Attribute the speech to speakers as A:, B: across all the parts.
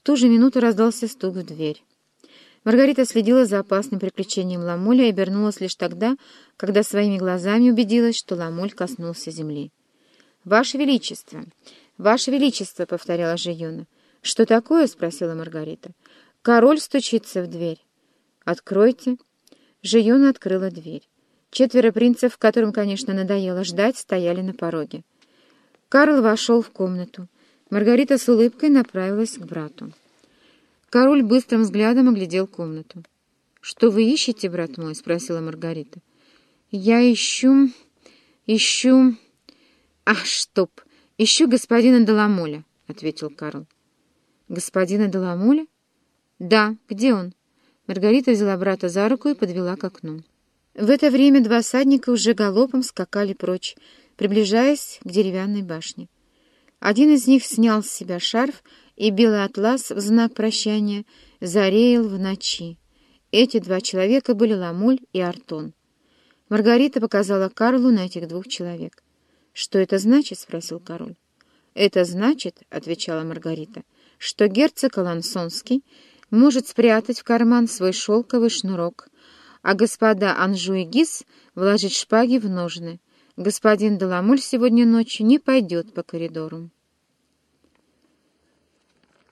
A: В ту же минуту раздался стук в дверь. Маргарита следила за опасным приключением Ламоля и обернулась лишь тогда, когда своими глазами убедилась, что Ламоль коснулся земли. «Ваше Величество! Ваше Величество!» — повторяла Жиюна. «Что такое?» — спросила Маргарита. «Король стучится в дверь». «Откройте». Жиюна открыла дверь. Четверо принцев, которым, конечно, надоело ждать, стояли на пороге. Карл вошел в комнату. Маргарита с улыбкой направилась к брату. Король быстрым взглядом оглядел комнату. «Что вы ищете, брат мой?» — спросила Маргарита. «Я ищу... ищу... Ах, чтоб! Ищу господина Деламоля», — ответил Карл. «Господина Деламоля?» «Да. Где он?» Маргарита взяла брата за руку и подвела к окну. В это время два садника уже галопом скакали прочь, приближаясь к деревянной башне. Один из них снял с себя шарф, и белый атлас в знак прощания зареял в ночи. Эти два человека были Ламоль и Артон. Маргарита показала Карлу на этих двух человек. «Что это значит?» — спросил король. «Это значит, — отвечала Маргарита, — что герцог Алансонский может спрятать в карман свой шелковый шнурок, а господа Анжу и Гис вложить шпаги в ножны. Господин Деламоль сегодня ночью не пойдет по коридору.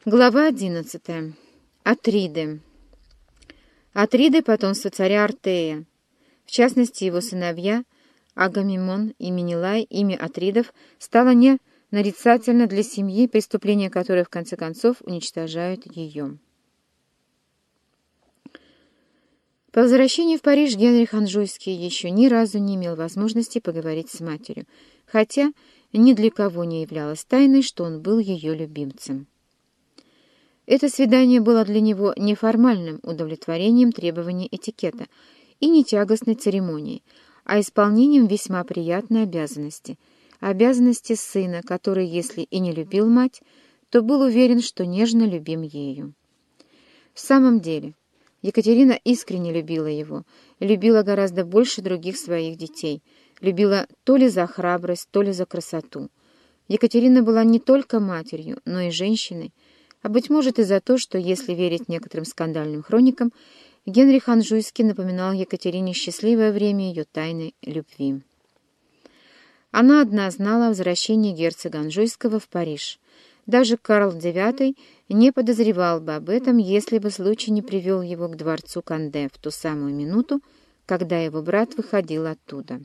A: Глава одиннадцатая. Атриды. Атриды — потомство царя Артея. В частности, его сыновья Агамимон и Менелай, имя Атридов, стало не нарицательно для семьи, преступления которой, в конце концов, уничтожают ее. По возвращении в Париж Генрих Анжуйский еще ни разу не имел возможности поговорить с матерью, хотя ни для кого не являлось тайной, что он был ее любимцем. Это свидание было для него не формальным удовлетворением требований этикета и не тягостной церемонией, а исполнением весьма приятной обязанности, обязанности сына, который, если и не любил мать, то был уверен, что нежно любим ею. В самом деле, Екатерина искренне любила его, любила гораздо больше других своих детей, любила то ли за храбрость, то ли за красоту. Екатерина была не только матерью, но и женщиной, а, быть может, и за то, что, если верить некоторым скандальным хроникам, Генрих Анжуйский напоминал Екатерине счастливое время ее тайной любви. Она одна знала о возвращении герцога Анжуйского в Париж. Даже Карл IX не подозревал бы об этом, если бы случай не привел его к дворцу Канде в ту самую минуту, когда его брат выходил оттуда.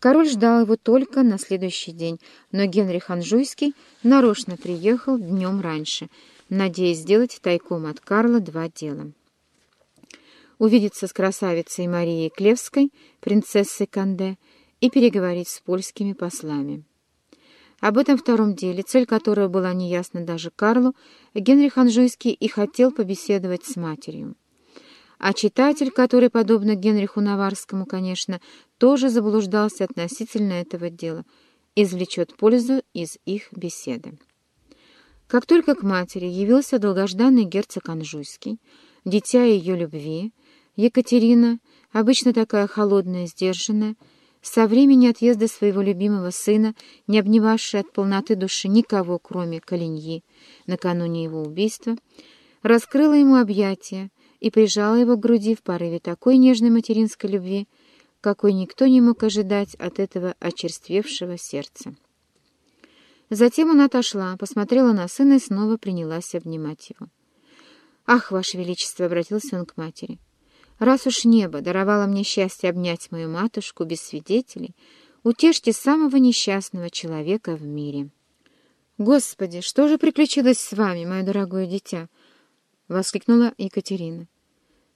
A: Король ждал его только на следующий день, но Генрих Анжуйский нарочно приехал днем раньше, надеясь сделать тайком от Карла два дела. Увидеться с красавицей Марией Клевской, принцессой Канде, и переговорить с польскими послами. Об этом втором деле, цель которого была неясна даже Карлу, Генрих Анжуйский и хотел побеседовать с матерью. А читатель, который, подобно Генриху Наварскому, конечно, тоже заблуждался относительно этого дела, извлечет пользу из их беседы. Как только к матери явился долгожданный герцог Анжуйский, дитя ее любви, Екатерина, обычно такая холодная сдержанная, со времени отъезда своего любимого сына, не обнимавшая от полноты души никого, кроме Калиньи, накануне его убийства, раскрыла ему объятия и прижала его к груди в порыве такой нежной материнской любви, какой никто не мог ожидать от этого очерствевшего сердца. Затем она отошла, посмотрела на сына и снова принялась обнимать его. «Ах, Ваше Величество!» — обратился он к матери — Раз уж небо даровало мне счастье обнять мою матушку без свидетелей, утешьте самого несчастного человека в мире. «Господи, что же приключилось с вами, мое дорогое дитя?» — воскликнула Екатерина.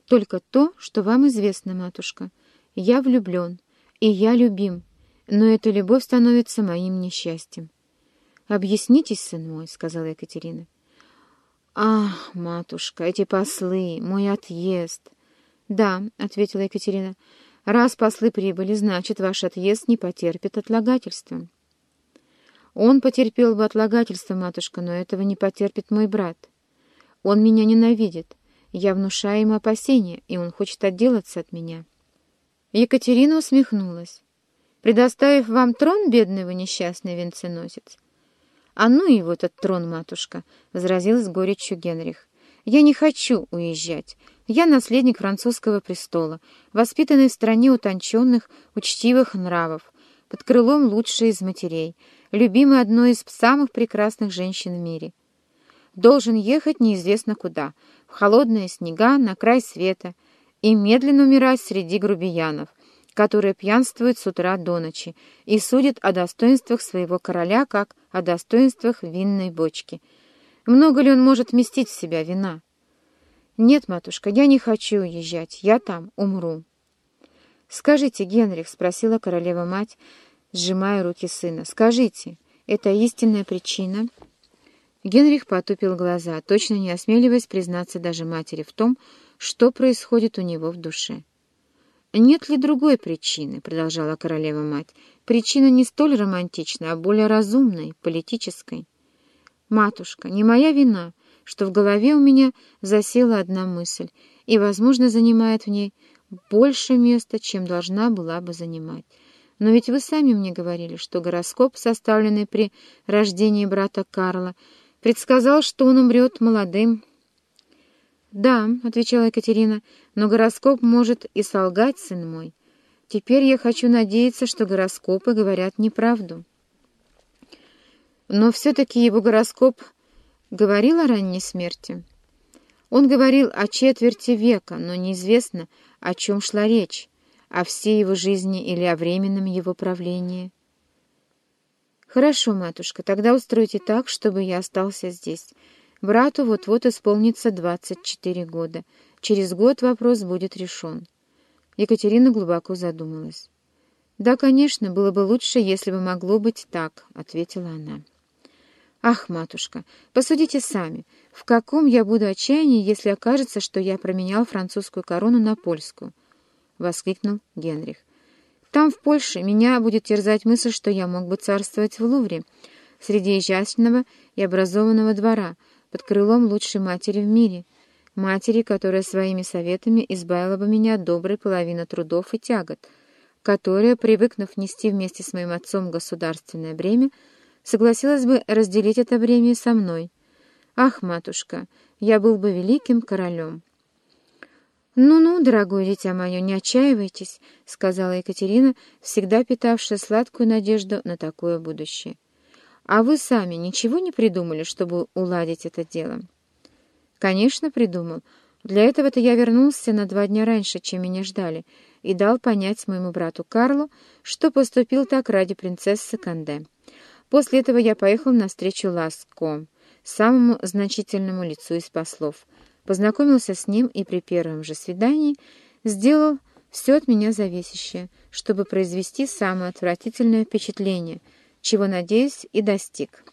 A: «Только то, что вам известно, матушка. Я влюблен, и я любим, но эта любовь становится моим несчастьем». «Объяснитесь, сын мой», — сказала Екатерина. «Ах, матушка, эти послы, мой отъезд!» «Да», — ответила Екатерина, — «раз послы прибыли, значит, ваш отъезд не потерпит отлагательства». «Он потерпел бы отлагательство, матушка, но этого не потерпит мой брат. Он меня ненавидит, я внушаю ему опасения, и он хочет отделаться от меня». Екатерина усмехнулась. «Предоставив вам трон, бедный вы несчастный венценосец, «А ну его, этот трон, матушка!» — возразил с горечью Генрих. «Я не хочу уезжать. Я наследник французского престола, воспитанный в стране утонченных, учтивых нравов, под крылом лучшей из матерей, любимый одной из самых прекрасных женщин в мире. Должен ехать неизвестно куда, в холодные снега, на край света, и медленно умирать среди грубиянов, которые пьянствуют с утра до ночи и судят о достоинствах своего короля, как о достоинствах винной бочки. Много ли он может вместить в себя вина? Нет, матушка, я не хочу уезжать, я там умру. «Скажите, Генрих», — спросила королева-мать, сжимая руки сына, — «скажите, это истинная причина?» Генрих потупил глаза, точно не осмеливаясь признаться даже матери в том, что происходит у него в душе. «Нет ли другой причины?» — продолжала королева-мать. «Причина не столь романтичная, а более разумной, политической. Матушка, не моя вина, что в голове у меня засела одна мысль и, возможно, занимает в ней больше места, чем должна была бы занимать. Но ведь вы сами мне говорили, что гороскоп, составленный при рождении брата Карла, предсказал, что он умрет молодым. «Да», — отвечала Екатерина, — «но гороскоп может и солгать, сын мой. Теперь я хочу надеяться, что гороскопы говорят неправду». Но все-таки его гороскоп говорил о ранней смерти. Он говорил о четверти века, но неизвестно, о чем шла речь, о всей его жизни или о временном его правлении. «Хорошо, матушка, тогда устройте так, чтобы я остался здесь. Брату вот-вот исполнится двадцать четыре года. Через год вопрос будет решен». Екатерина глубоко задумалась. «Да, конечно, было бы лучше, если бы могло быть так», — ответила она. «Ах, матушка, посудите сами, в каком я буду отчаянии, если окажется, что я променял французскую корону на польскую?» — воскликнул Генрих. «Там, в Польше, меня будет терзать мысль, что я мог бы царствовать в Лувре, среди изящного и образованного двора, под крылом лучшей матери в мире, матери, которая своими советами избавила бы меня от доброй половины трудов и тягот, которая, привыкнув нести вместе с моим отцом государственное бремя, согласилась бы разделить это бремя со мной. Ах, матушка, я был бы великим королем. «Ну-ну, дорогое дитя мое, не отчаивайтесь», — сказала Екатерина, всегда питавшая сладкую надежду на такое будущее. «А вы сами ничего не придумали, чтобы уладить это дело?» «Конечно, придумал. Для этого-то я вернулся на два дня раньше, чем меня ждали, и дал понять моему брату Карлу, что поступил так ради принцессы Канде. После этого я поехал навстречу Ласко, самому значительному лицу из послов, познакомился с ним и при первом же свидании сделал все от меня зависящее, чтобы произвести самое отвратительное впечатление, чего, надеюсь, и достиг».